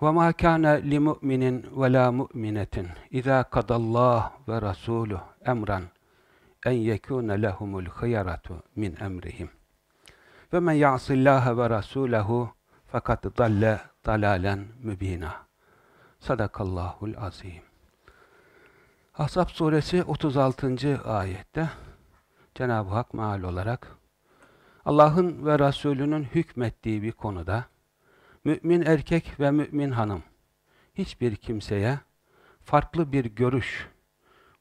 وما كان لمؤمن ولا مؤمنة إذا قضى الله ورسوله أمرا أن يكون لهم الخيرة من أمرهم ومن يعص الله ورسوله فقد ضل ضلالا مبينا Sadakallahul azim. Ahzab suresi 36. ayette Cenab-ı Hak meal olarak Allah'ın ve Resulünün hükmettiği bir konuda mümin erkek ve mümin hanım hiçbir kimseye farklı bir görüş,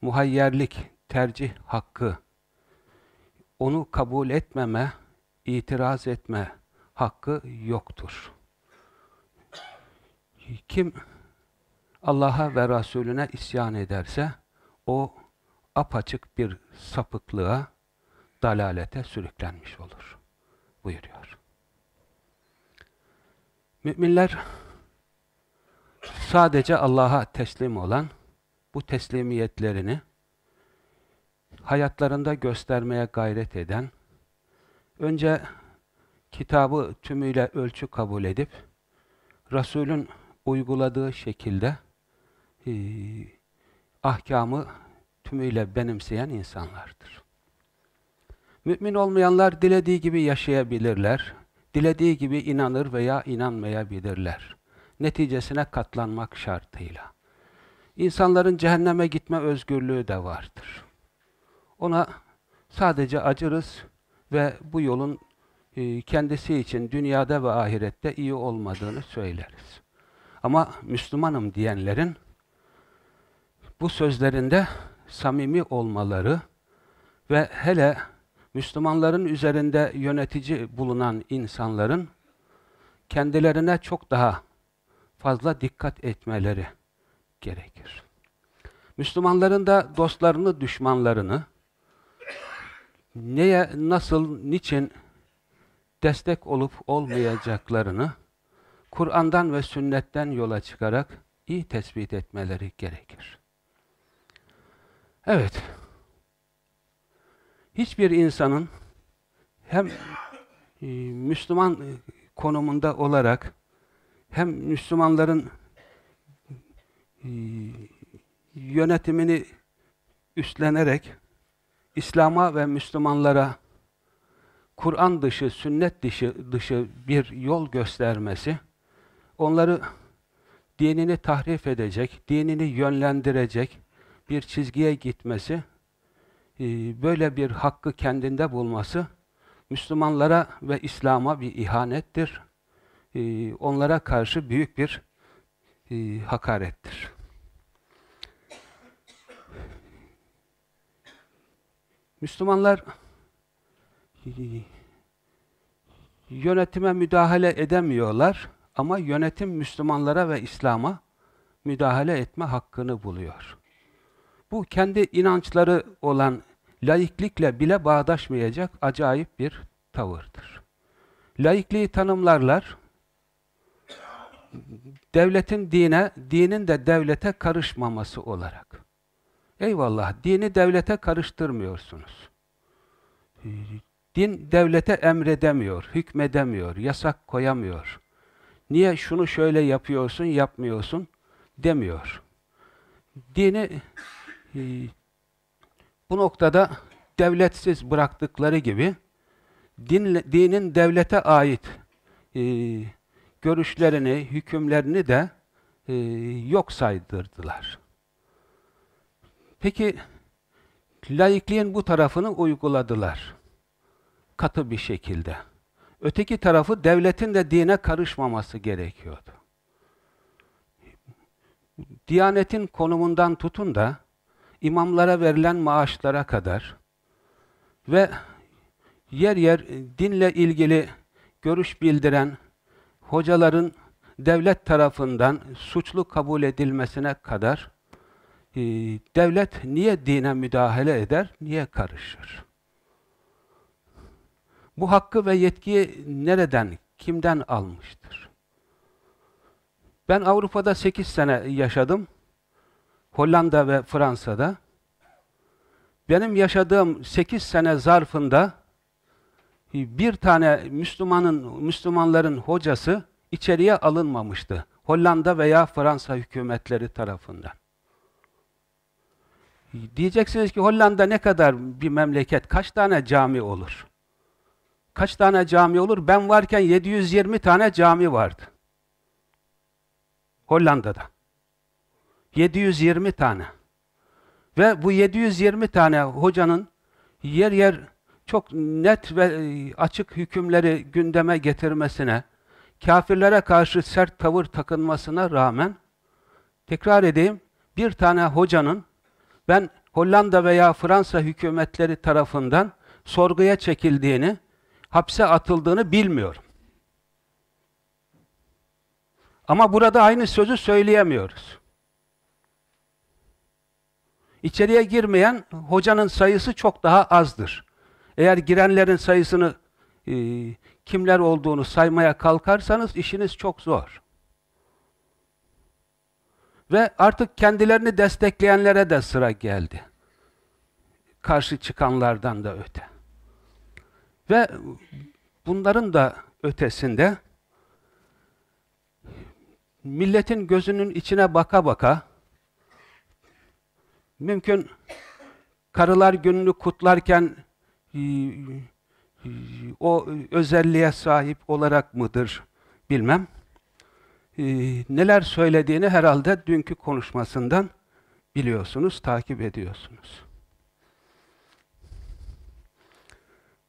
muhayyerlik, tercih hakkı, onu kabul etmeme, itiraz etme hakkı yoktur. Kim Allah'a ve Resulüne isyan ederse o apaçık bir sapıklığa, dalalete sürüklenmiş olur buyuruyor. Müminler sadece Allah'a teslim olan bu teslimiyetlerini hayatlarında göstermeye gayret eden, önce kitabı tümüyle ölçü kabul edip, Resul'ün uyguladığı şekilde e, ahkamı tümüyle benimseyen insanlardır. Mümin olmayanlar dilediği gibi yaşayabilirler, dilediği gibi inanır veya inanmayabilirler. Neticesine katlanmak şartıyla. İnsanların cehenneme gitme özgürlüğü de vardır. Ona sadece acırız ve bu yolun e, kendisi için dünyada ve ahirette iyi olmadığını söyleriz. Ama Müslümanım diyenlerin bu sözlerinde samimi olmaları ve hele Müslümanların üzerinde yönetici bulunan insanların kendilerine çok daha fazla dikkat etmeleri gerekir. Müslümanların da dostlarını, düşmanlarını neye, nasıl, niçin destek olup olmayacaklarını Kur'an'dan ve sünnetten yola çıkarak iyi tespit etmeleri gerekir. Evet, hiçbir insanın hem e, Müslüman konumunda olarak hem Müslümanların e, yönetimini üstlenerek İslam'a ve Müslümanlara Kur'an dışı, sünnet dışı, dışı bir yol göstermesi, onları dinini tahrif edecek, dinini yönlendirecek bir çizgiye gitmesi, e, böyle bir hakkı kendinde bulması, Müslümanlara ve İslam'a bir ihanettir. E, onlara karşı büyük bir e, hakarettir. Müslümanlar yönetime müdahale edemiyorlar ama yönetim Müslümanlara ve İslam'a müdahale etme hakkını buluyor. Bu kendi inançları olan laiklikle bile bağdaşmayacak acayip bir tavırdır. Laikliği tanımlarlar, devletin dine, dinin de devlete karışmaması olarak. Eyvallah, dini devlete karıştırmıyorsunuz. Din devlete emredemiyor, hükmedemiyor, yasak koyamıyor. Niye şunu şöyle yapıyorsun, yapmıyorsun demiyor. Dini bu noktada devletsiz bıraktıkları gibi din, dinin devlete ait e, görüşlerini, hükümlerini de e, yok saydırdılar. Peki laikliğin bu tarafını uyguladılar. Katı bir şekilde. Öteki tarafı devletin de dine karışmaması gerekiyordu. Diyanetin konumundan tutun da imamlara verilen maaşlara kadar ve yer yer dinle ilgili görüş bildiren hocaların devlet tarafından suçlu kabul edilmesine kadar e, devlet niye dine müdahale eder, niye karışır? Bu hakkı ve yetkiyi nereden, kimden almıştır? Ben Avrupa'da 8 sene yaşadım. Hollanda ve Fransa'da. Benim yaşadığım 8 sene zarfında bir tane Müslümanın Müslümanların hocası içeriye alınmamıştı. Hollanda veya Fransa hükümetleri tarafından. Diyeceksiniz ki Hollanda ne kadar bir memleket, kaç tane cami olur? Kaç tane cami olur? Ben varken 720 tane cami vardı. Hollanda'da. 720 tane. Ve bu 720 tane hocanın yer yer çok net ve e, açık hükümleri gündeme getirmesine, kafirlere karşı sert tavır takınmasına rağmen, tekrar edeyim, bir tane hocanın ben Hollanda veya Fransa hükümetleri tarafından sorguya çekildiğini, hapse atıldığını bilmiyorum. Ama burada aynı sözü söyleyemiyoruz. İçeriye girmeyen hocanın sayısı çok daha azdır. Eğer girenlerin sayısını e, kimler olduğunu saymaya kalkarsanız işiniz çok zor. Ve artık kendilerini destekleyenlere de sıra geldi. Karşı çıkanlardan da öte. Ve bunların da ötesinde milletin gözünün içine baka baka mümkün karılar gününü kutlarken o özelliğe sahip olarak mıdır bilmem. Neler söylediğini herhalde dünkü konuşmasından biliyorsunuz, takip ediyorsunuz.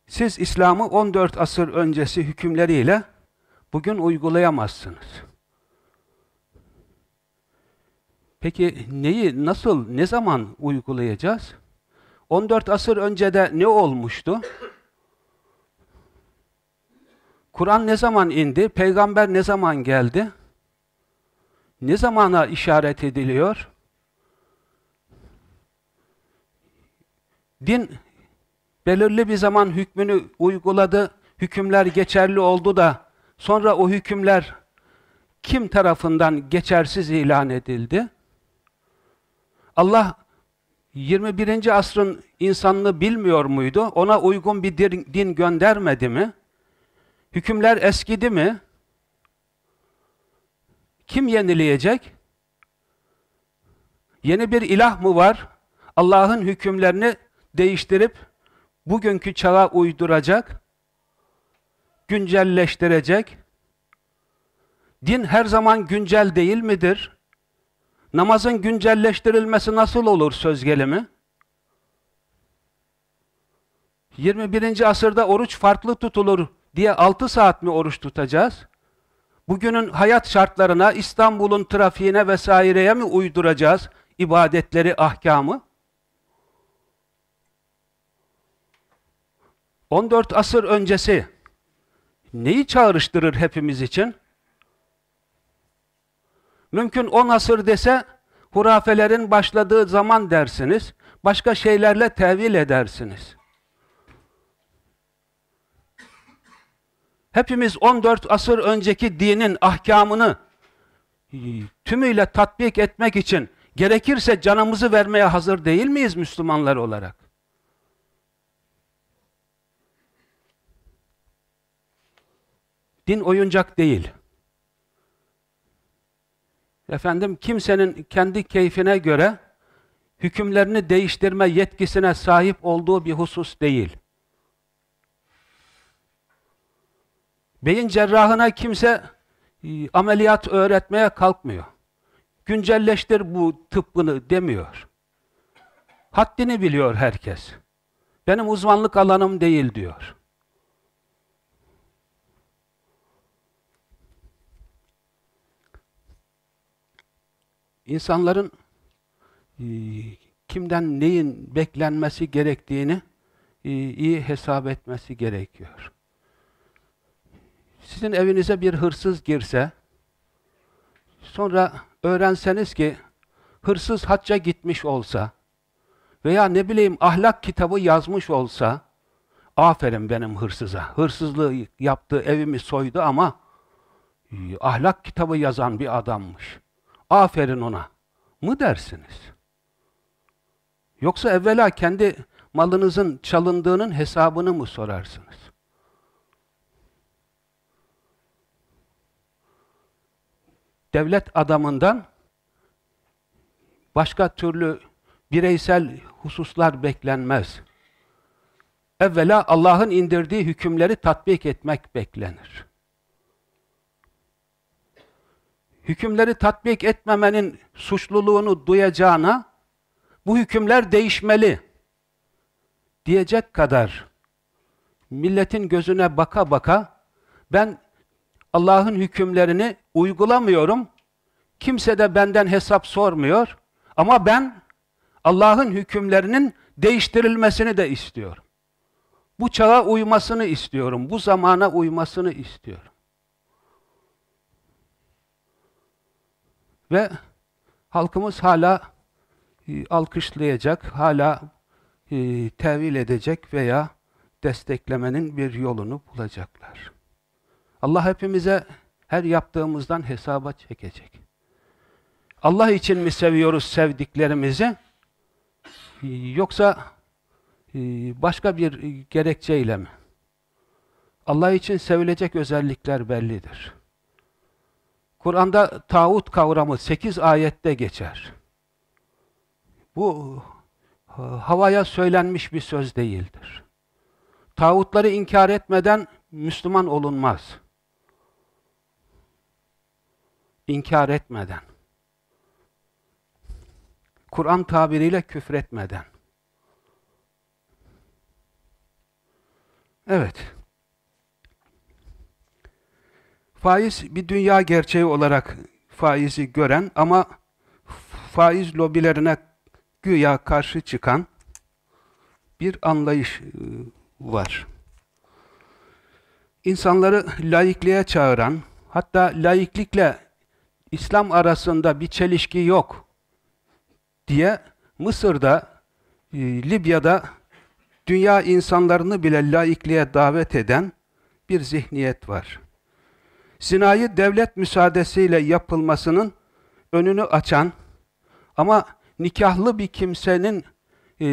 Siz İslam'ı 14 asır öncesi hükümleriyle bugün uygulayamazsınız. Peki neyi, nasıl, ne zaman uygulayacağız? 14 asır öncede ne olmuştu? Kur'an ne zaman indi? Peygamber ne zaman geldi? Ne zamana işaret ediliyor? Din belirli bir zaman hükmünü uyguladı, hükümler geçerli oldu da sonra o hükümler kim tarafından geçersiz ilan edildi? Allah 21. asrın insanını bilmiyor muydu? Ona uygun bir din göndermedi mi? Hükümler eskidi mi? Kim yenileyecek? Yeni bir ilah mı var? Allah'ın hükümlerini değiştirip bugünkü çağa uyduracak, güncelleştirecek. Din her zaman güncel değil midir? Namazın güncelleştirilmesi nasıl olur söz gelimi? 21. asırda oruç farklı tutulur diye 6 saat mi oruç tutacağız? Bugünün hayat şartlarına, İstanbul'un trafiğine vesaireye mi uyduracağız ibadetleri, ahkamı? 14 asır öncesi neyi çağrıştırır hepimiz için? Mümkün 10 asır dese hurafelerin başladığı zaman dersiniz. Başka şeylerle tevil edersiniz. Hepimiz 14 asır önceki dinin ahkamını e, tümüyle tatbik etmek için gerekirse canımızı vermeye hazır değil miyiz Müslümanlar olarak? Din oyuncak değil. Efendim kimsenin kendi keyfine göre hükümlerini değiştirme yetkisine sahip olduğu bir husus değil. Beyin cerrahına kimse e, ameliyat öğretmeye kalkmıyor. Güncelleştir bu tıbbını demiyor. Haddini biliyor herkes. Benim uzmanlık alanım değil diyor. İnsanların e, kimden neyin beklenmesi gerektiğini e, iyi hesap etmesi gerekiyor. Sizin evinize bir hırsız girse, sonra öğrenseniz ki hırsız hacca gitmiş olsa veya ne bileyim ahlak kitabı yazmış olsa, aferin benim hırsıza, hırsızlığı yaptı, evimi soydu ama e, ahlak kitabı yazan bir adammış. Aferin ona mı dersiniz? Yoksa evvela kendi malınızın çalındığının hesabını mı sorarsınız? Devlet adamından başka türlü bireysel hususlar beklenmez. Evvela Allah'ın indirdiği hükümleri tatbik etmek beklenir. Hükümleri tatbik etmemenin suçluluğunu duyacağına bu hükümler değişmeli diyecek kadar milletin gözüne baka baka ben Allah'ın hükümlerini uygulamıyorum. Kimse de benden hesap sormuyor. Ama ben Allah'ın hükümlerinin değiştirilmesini de istiyorum. Bu çağa uymasını istiyorum. Bu zamana uymasını istiyorum. Ve halkımız hala e, alkışlayacak, hala e, tevil edecek veya desteklemenin bir yolunu bulacaklar. Allah hepimize her yaptığımızdan hesaba çekecek. Allah için mi seviyoruz sevdiklerimizi? E, yoksa başka bir gerekçeyle mi? Allah için sevilecek özellikler bellidir. Kur'an'da tağut kavramı 8 ayette geçer. Bu havaya söylenmiş bir söz değildir. Tağutları inkar etmeden Müslüman olunmaz. İnkar etmeden. Kur'an tabiriyle küfretmeden. Evet. Faiz bir dünya gerçeği olarak faizi gören ama faiz lobilerine güya karşı çıkan bir anlayış e, var. İnsanları laikliğe çağıran, hatta laiklikle İslam arasında bir çelişki yok diye Mısır'da, e, Libya'da dünya insanlarını bile laikliğe davet eden bir zihniyet var. Zinayı devlet müsaadesiyle yapılmasının önünü açan ama nikahlı bir kimsenin e,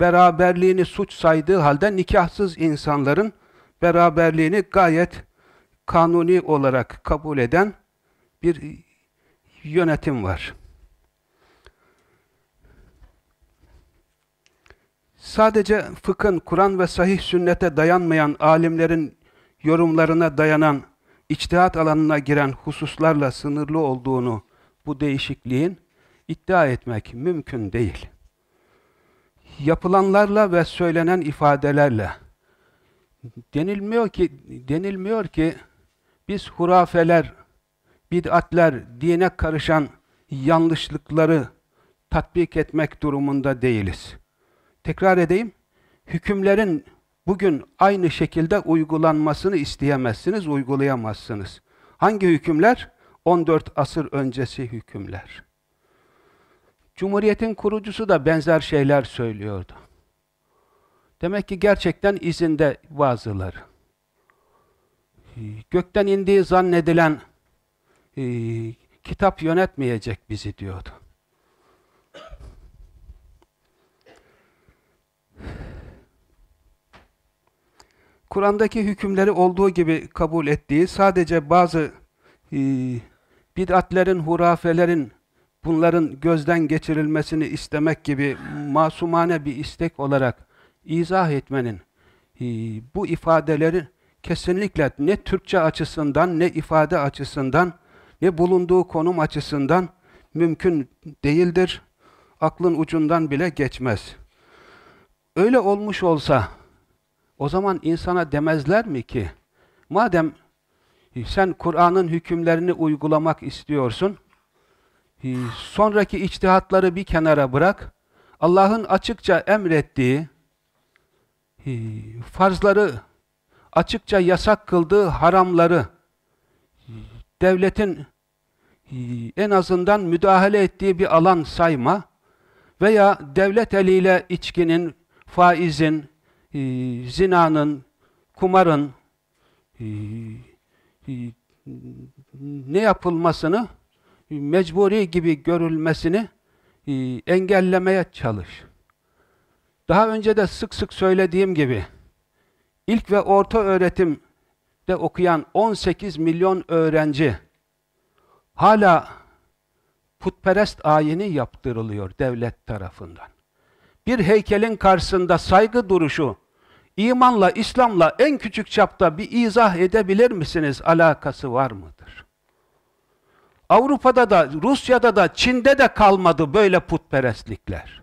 beraberliğini suç saydığı halde nikahsız insanların beraberliğini gayet kanuni olarak kabul eden bir yönetim var. Sadece fıkhın, Kur'an ve sahih sünnete dayanmayan alimlerin yorumlarına dayanan içtihat alanına giren hususlarla sınırlı olduğunu bu değişikliğin iddia etmek mümkün değil. Yapılanlarla ve söylenen ifadelerle denilmiyor ki denilmiyor ki biz hurafeler, bid'atler, dine karışan yanlışlıkları tatbik etmek durumunda değiliz. Tekrar edeyim. Hükümlerin bugün aynı şekilde uygulanmasını isteyemezsiniz, uygulayamazsınız. Hangi hükümler? 14 asır öncesi hükümler. Cumhuriyetin kurucusu da benzer şeyler söylüyordu. Demek ki gerçekten izinde bazıları. Gökten indiği zannedilen e, kitap yönetmeyecek bizi diyordu. Kur'an'daki hükümleri olduğu gibi kabul ettiği sadece bazı e, bid'atlerin, hurafelerin bunların gözden geçirilmesini istemek gibi masumane bir istek olarak izah etmenin e, bu ifadeleri kesinlikle ne Türkçe açısından ne ifade açısından ne bulunduğu konum açısından mümkün değildir. Aklın ucundan bile geçmez. öyle olmuş olsa o zaman insana demezler mi ki madem sen Kur'an'ın hükümlerini uygulamak istiyorsun sonraki içtihatları bir kenara bırak Allah'ın açıkça emrettiği farzları açıkça yasak kıldığı haramları devletin en azından müdahale ettiği bir alan sayma veya devlet eliyle içkinin, faizin, zinanın, kumarın ne yapılmasını mecburi gibi görülmesini engellemeye çalış. Daha önce de sık sık söylediğim gibi ilk ve orta öğretimde okuyan 18 milyon öğrenci hala putperest ayini yaptırılıyor devlet tarafından. Bir heykelin karşısında saygı duruşu, imanla, İslam'la en küçük çapta bir izah edebilir misiniz? Alakası var mıdır? Avrupa'da da, Rusya'da da, Çin'de de kalmadı böyle putperestlikler.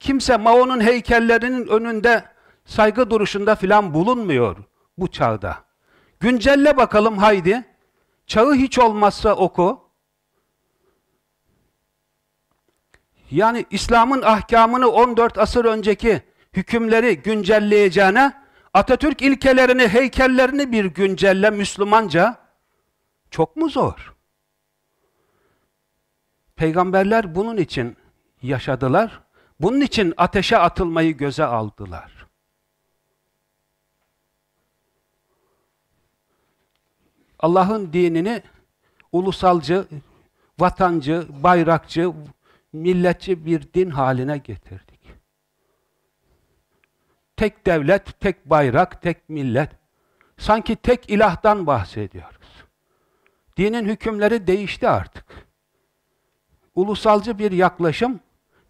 Kimse Mao'nun heykellerinin önünde saygı duruşunda filan bulunmuyor bu çağda. Güncelle bakalım haydi. Çağı hiç olmazsa oku. Yani İslam'ın ahkamını 14 asır önceki hükümleri güncelleyeceğine Atatürk ilkelerini, heykellerini bir güncelle Müslümanca çok mu zor? Peygamberler bunun için yaşadılar. Bunun için ateşe atılmayı göze aldılar. Allah'ın dinini ulusalcı, vatancı, bayrakçı, milletçi bir din haline getirdik. Tek devlet, tek bayrak, tek millet. Sanki tek ilahtan bahsediyoruz. Dinin hükümleri değişti artık. Ulusalcı bir yaklaşım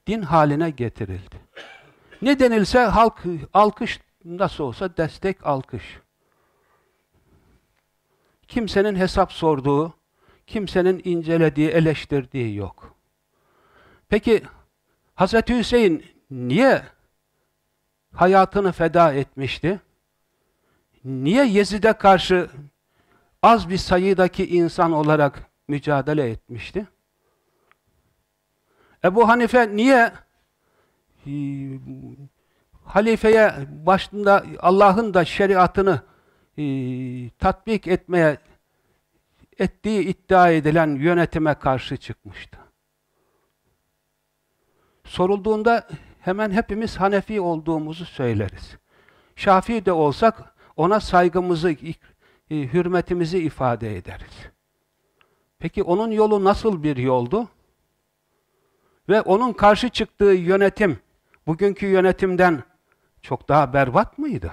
din haline getirildi. Ne denilse halk alkış nasıl olsa destek alkış. Kimsenin hesap sorduğu, kimsenin incelediği, eleştirdiği yok. Peki Hazreti Hüseyin niye hayatını feda etmişti? Niye Yezid'e karşı az bir sayıdaki insan olarak mücadele etmişti? Ebu Hanife niye e, halifeye başında Allah'ın da şeriatını e, tatbik etmeye ettiği iddia edilen yönetime karşı çıkmıştı? Sorulduğunda hemen hepimiz Hanefi olduğumuzu söyleriz. Şafii de olsak ona saygımızı, hürmetimizi ifade ederiz. Peki onun yolu nasıl bir yoldu? Ve onun karşı çıktığı yönetim, bugünkü yönetimden çok daha berbat mıydı?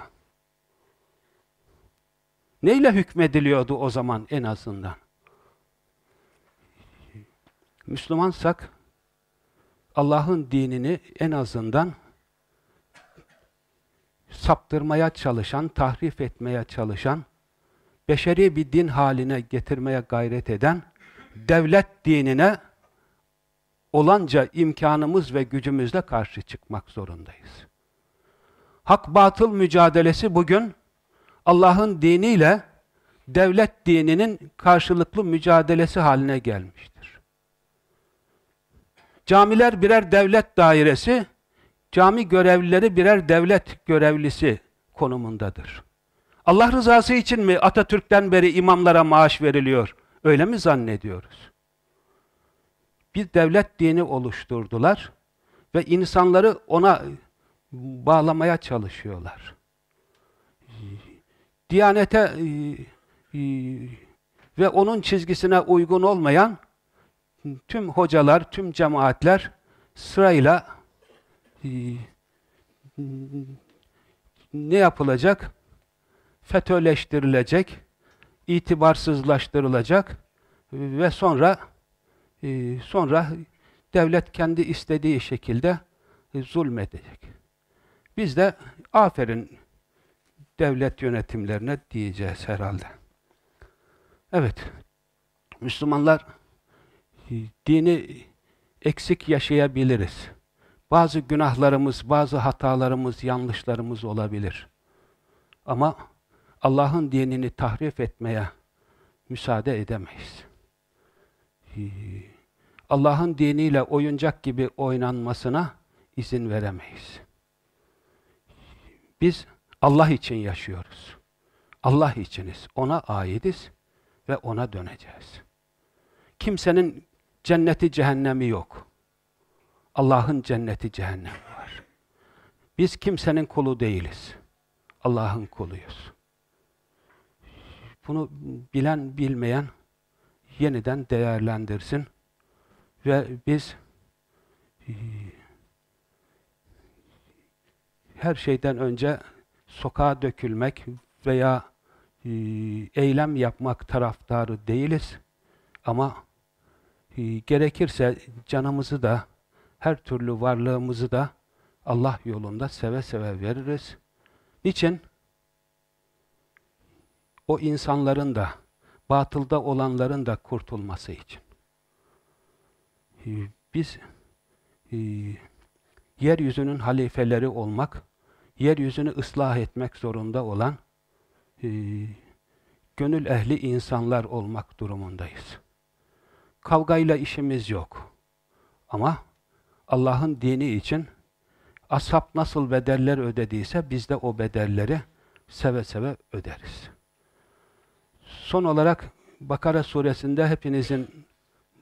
Neyle hükmediliyordu o zaman en azından? Müslümansak Allah'ın dinini en azından saptırmaya çalışan, tahrif etmeye çalışan, beşeri bir din haline getirmeye gayret eden, devlet dinine olanca imkanımız ve gücümüzle karşı çıkmak zorundayız. Hak-batıl mücadelesi bugün Allah'ın diniyle devlet dininin karşılıklı mücadelesi haline gelmiştir. Camiler birer devlet dairesi, cami görevlileri birer devlet görevlisi konumundadır. Allah rızası için mi Atatürk'ten beri imamlara maaş veriliyor? Öyle mi zannediyoruz? bir devlet dini oluşturdular ve insanları ona bağlamaya çalışıyorlar. Diyanete e, e, ve onun çizgisine uygun olmayan tüm hocalar, tüm cemaatler sırayla e, ne yapılacak? FETÖ'leştirilecek, itibarsızlaştırılacak ve sonra ee, sonra devlet kendi istediği şekilde e, zulmedecek. Biz de aferin devlet yönetimlerine diyeceğiz herhalde. Evet, Müslümanlar e, dini eksik yaşayabiliriz. Bazı günahlarımız, bazı hatalarımız, yanlışlarımız olabilir. Ama Allah'ın dinini tahrif etmeye müsaade edemeyiz. Allah'ın diniyle oyuncak gibi oynanmasına izin veremeyiz. Biz Allah için yaşıyoruz. Allah içiniz. Ona aitiz ve ona döneceğiz. Kimsenin cenneti cehennemi yok. Allah'ın cenneti cehennemi var. Biz kimsenin kulu değiliz. Allah'ın kuluyuz. Bunu bilen bilmeyen yeniden değerlendirsin ve biz her şeyden önce sokağa dökülmek veya eylem yapmak taraftarı değiliz. Ama e, gerekirse canımızı da her türlü varlığımızı da Allah yolunda seve seve veririz. Niçin? O insanların da, batılda olanların da kurtulması için. Ee, biz e, yeryüzünün halifeleri olmak, yeryüzünü ıslah etmek zorunda olan e, gönül ehli insanlar olmak durumundayız. Kavgayla işimiz yok. Ama Allah'ın dini için ashab nasıl bedeller ödediyse biz de o bedelleri seve seve öderiz. Son olarak Bakara suresinde hepinizin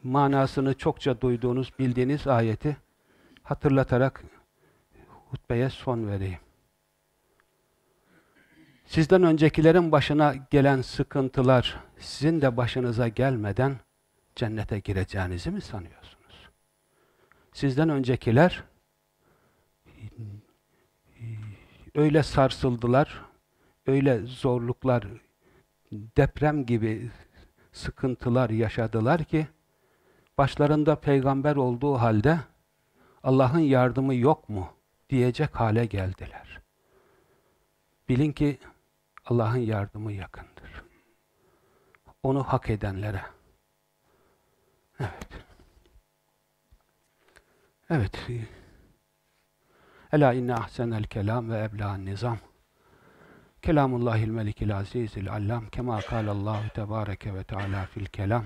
manasını çokça duyduğunuz, bildiğiniz ayeti hatırlatarak hutbeye son vereyim. Sizden öncekilerin başına gelen sıkıntılar sizin de başınıza gelmeden cennete gireceğinizi mi sanıyorsunuz? Sizden öncekiler öyle sarsıldılar, öyle zorluklar, deprem gibi sıkıntılar yaşadılar ki başlarında peygamber olduğu halde Allah'ın yardımı yok mu diyecek hale geldiler. Bilin ki Allah'ın yardımı yakındır. Onu hak edenlere. Evet. Evet. Ela inne ahsenel kelam ve ebla'n nizam. Kelamullahil melikil azizil allam kema kâlallahu tebâreke ve teâlâ fil kelam.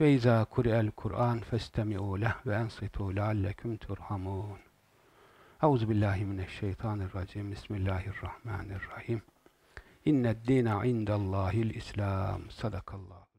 Ve izâ kuri'el Kur'an festemi'û leh ve ensitû leallekum turhamun. Euzu billahi mineşşeytanirracim. Bismillahirrahmanirrahim. İnned dîne indallâhil İslam. Sadakallah.